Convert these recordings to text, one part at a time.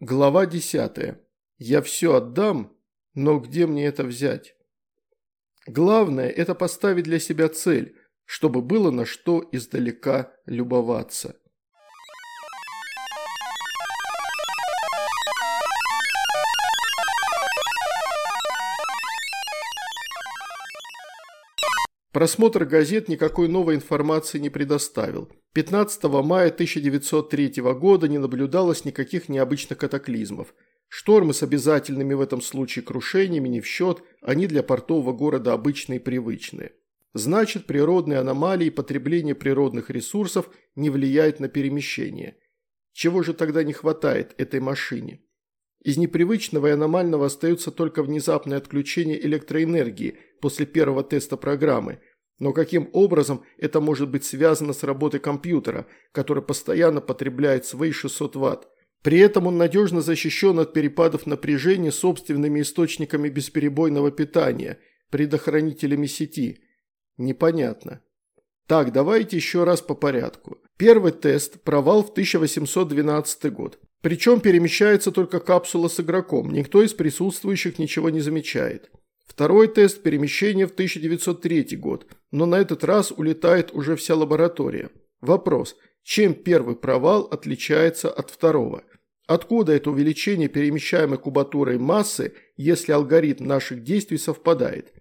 Глава 10. Я все отдам, но где мне это взять? Главное – это поставить для себя цель, чтобы было на что издалека любоваться. Просмотр газет никакой новой информации не предоставил. 15 мая 1903 года не наблюдалось никаких необычных катаклизмов. Штормы с обязательными в этом случае крушениями не в счет, они для портового города обычные и привычные. Значит, природные аномалии и потребление природных ресурсов не влияет на перемещение. Чего же тогда не хватает этой машине? Из непривычного и аномального остается только внезапное отключение электроэнергии после первого теста программы. Но каким образом это может быть связано с работой компьютера, который постоянно потребляет свои 600 Вт? При этом он надежно защищен от перепадов напряжения собственными источниками бесперебойного питания, предохранителями сети. Непонятно. Так, давайте еще раз по порядку. Первый тест – провал в 1812 год. Причем перемещается только капсула с игроком, никто из присутствующих ничего не замечает. Второй тест – перемещение в 1903 год, но на этот раз улетает уже вся лаборатория. Вопрос – чем первый провал отличается от второго? Откуда это увеличение перемещаемой кубатурой массы, если алгоритм наших действий совпадает?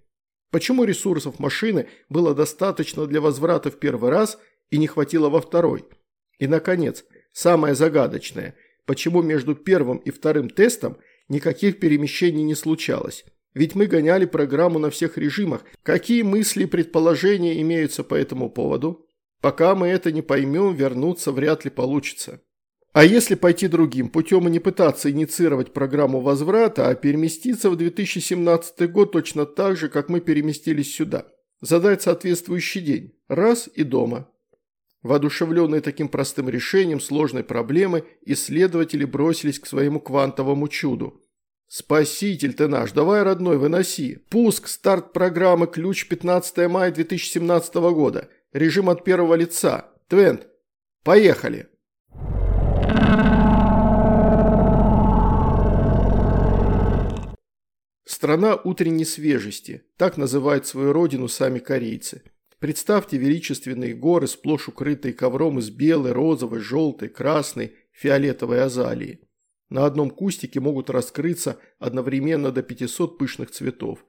Почему ресурсов машины было достаточно для возврата в первый раз и не хватило во второй? И, наконец, самое загадочное – почему между первым и вторым тестом никаких перемещений не случалось. Ведь мы гоняли программу на всех режимах. Какие мысли и предположения имеются по этому поводу? Пока мы это не поймем, вернуться вряд ли получится. А если пойти другим путем и не пытаться инициировать программу возврата, а переместиться в 2017 год точно так же, как мы переместились сюда? Задать соответствующий день. Раз и дома. Воодушевленные таким простым решением сложной проблемы, исследователи бросились к своему квантовому чуду. «Спаситель ты наш, давай, родной, выноси. Пуск, старт программы, ключ 15 мая 2017 года. Режим от первого лица. Твент, поехали!» Страна утренней свежести, так называют свою родину сами корейцы – Представьте величественные горы, сплошь укрытые ковром из белой, розовой, желтой, красной, фиолетовой азалии. На одном кустике могут раскрыться одновременно до 500 пышных цветов.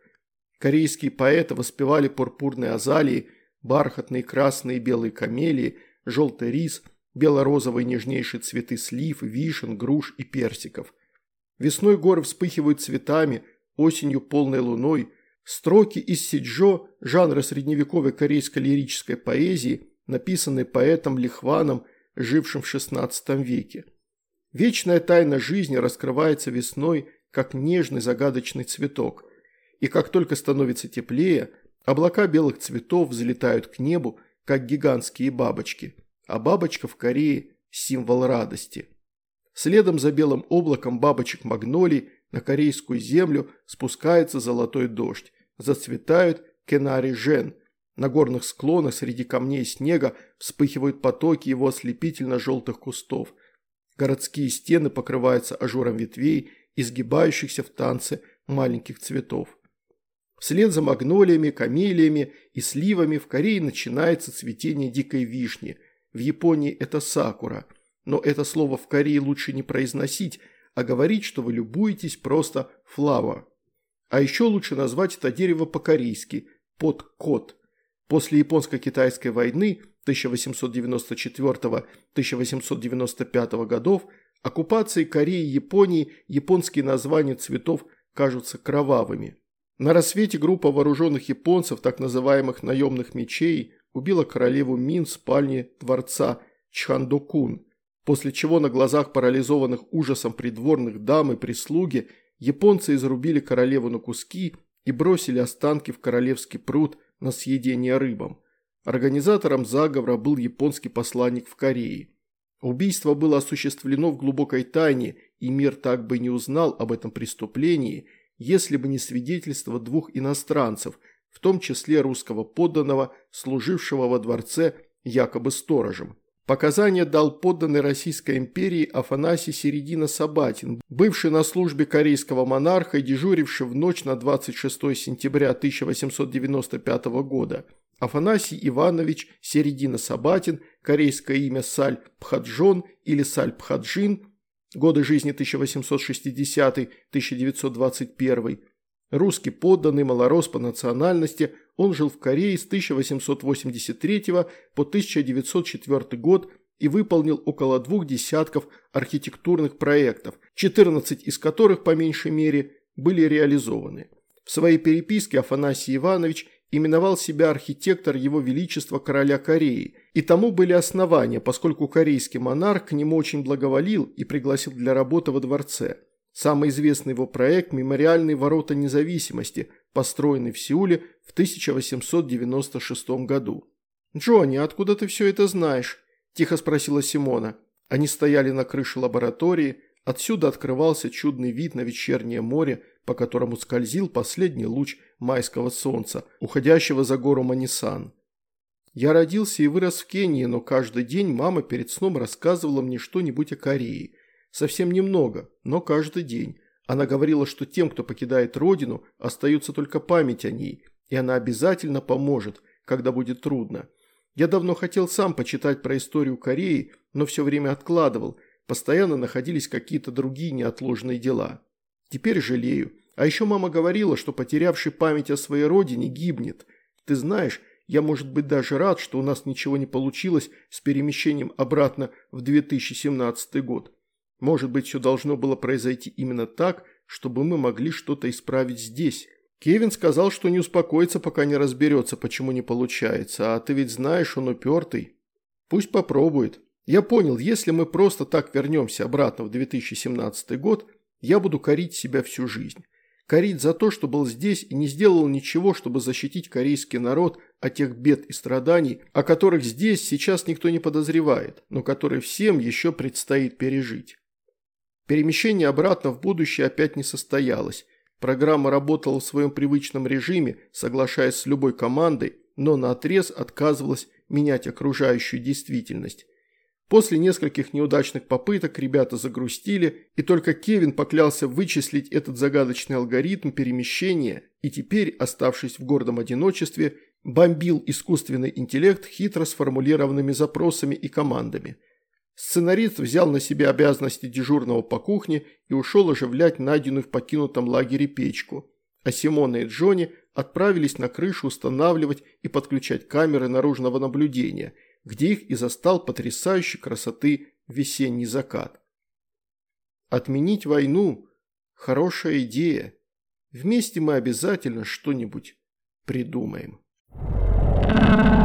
Корейские поэты воспевали пурпурные азалии, бархатные красные и белые камелии, желтый рис, бело-розовые нежнейшие цветы слив, вишен, груш и персиков. Весной горы вспыхивают цветами, осенью полной луной, Строки из сиджо, жанра средневековой корейской лирической поэзии, написанные поэтом Лихваном, жившим в XVI веке. Вечная тайна жизни раскрывается весной, как нежный загадочный цветок. И как только становится теплее, облака белых цветов взлетают к небу, как гигантские бабочки. А бабочка в Корее – символ радости. Следом за белым облаком бабочек магнолий на корейскую землю спускается золотой дождь зацветают кенари-жен. На горных склонах среди камней и снега вспыхивают потоки его ослепительно-желтых кустов. Городские стены покрываются ажуром ветвей, изгибающихся в танце маленьких цветов. Вслед за магнолиями, камелиями и сливами в Корее начинается цветение дикой вишни. В Японии это сакура. Но это слово в Корее лучше не произносить, а говорить, что вы любуетесь просто flower. А еще лучше назвать это дерево по-корейски – подкот. После японско-китайской войны 1894-1895 годов оккупации Кореи и Японии японские названия цветов кажутся кровавыми. На рассвете группа вооруженных японцев, так называемых наемных мечей, убила королеву Мин в спальне дворца Чхандокун, после чего на глазах парализованных ужасом придворных дам и прислуги – японцы изрубили королеву на куски и бросили останки в королевский пруд на съедение рыбам. Организатором заговора был японский посланник в Корее. Убийство было осуществлено в глубокой тайне, и мир так бы не узнал об этом преступлении, если бы не свидетельство двух иностранцев, в том числе русского подданного, служившего во дворце якобы сторожем. Показания дал подданный Российской империи Афанасий Середина Сабатин, бывший на службе корейского монарха и дежуривший в ночь на 26 сентября 1895 года. Афанасий Иванович Середина Сабатин, корейское имя Саль Пхаджон или Саль Пхаджин, годы жизни 1860-1921, русский подданный, малорос по национальности, он жил в Корее с 1883 по 1904 год и выполнил около двух десятков архитектурных проектов, 14 из которых, по меньшей мере, были реализованы. В своей переписке Афанасий Иванович именовал себя архитектор Его Величества Короля Кореи, и тому были основания, поскольку корейский монарх к нему очень благоволил и пригласил для работы во дворце. Самый известный его проект – «Мемориальные ворота независимости», построенный в Сеуле в 1896 году. «Джонни, откуда ты все это знаешь?» – тихо спросила Симона. Они стояли на крыше лаборатории, отсюда открывался чудный вид на вечернее море, по которому скользил последний луч майского солнца, уходящего за гору Манисан. Я родился и вырос в Кении, но каждый день мама перед сном рассказывала мне что-нибудь о Корее. Совсем немного, но каждый день. Она говорила, что тем, кто покидает родину, остается только память о ней, и она обязательно поможет, когда будет трудно. Я давно хотел сам почитать про историю Кореи, но все время откладывал, постоянно находились какие-то другие неотложные дела. Теперь жалею. А еще мама говорила, что потерявший память о своей родине гибнет. Ты знаешь, я, может быть, даже рад, что у нас ничего не получилось с перемещением обратно в 2017 год. Может быть, все должно было произойти именно так, чтобы мы могли что-то исправить здесь. Кевин сказал, что не успокоится, пока не разберется, почему не получается. А ты ведь знаешь, он упертый. Пусть попробует. Я понял, если мы просто так вернемся обратно в 2017 год, я буду корить себя всю жизнь. Корить за то, что был здесь и не сделал ничего, чтобы защитить корейский народ от тех бед и страданий, о которых здесь сейчас никто не подозревает, но которые всем еще предстоит пережить. Перемещение обратно в будущее опять не состоялось. Программа работала в своем привычном режиме, соглашаясь с любой командой, но наотрез отказывалась менять окружающую действительность. После нескольких неудачных попыток ребята загрустили, и только Кевин поклялся вычислить этот загадочный алгоритм перемещения и теперь, оставшись в гордом одиночестве, бомбил искусственный интеллект хитро сформулированными запросами и командами. Сценарист взял на себя обязанности дежурного по кухне и ушел оживлять найденную в покинутом лагере печку. А Симона и Джонни отправились на крышу устанавливать и подключать камеры наружного наблюдения – где их и застал потрясающей красоты весенний закат. Отменить войну – хорошая идея. Вместе мы обязательно что-нибудь придумаем. Thank you.